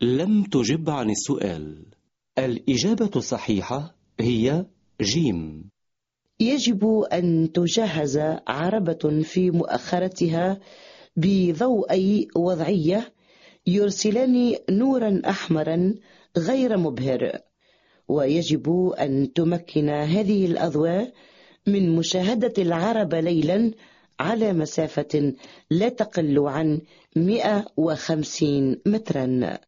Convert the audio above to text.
لم تجب عن السؤال. الإجابة الصحيحة هي جيم. يجب أن تجهز عربة في مؤخرتها بضوءي وضعية يرسلان نورا أحمرا غير مبهر. ويجب أن تمكن هذه الأضواء من مشاهدة العرب ليلا على مسافة لا تقل عن 150 مترا.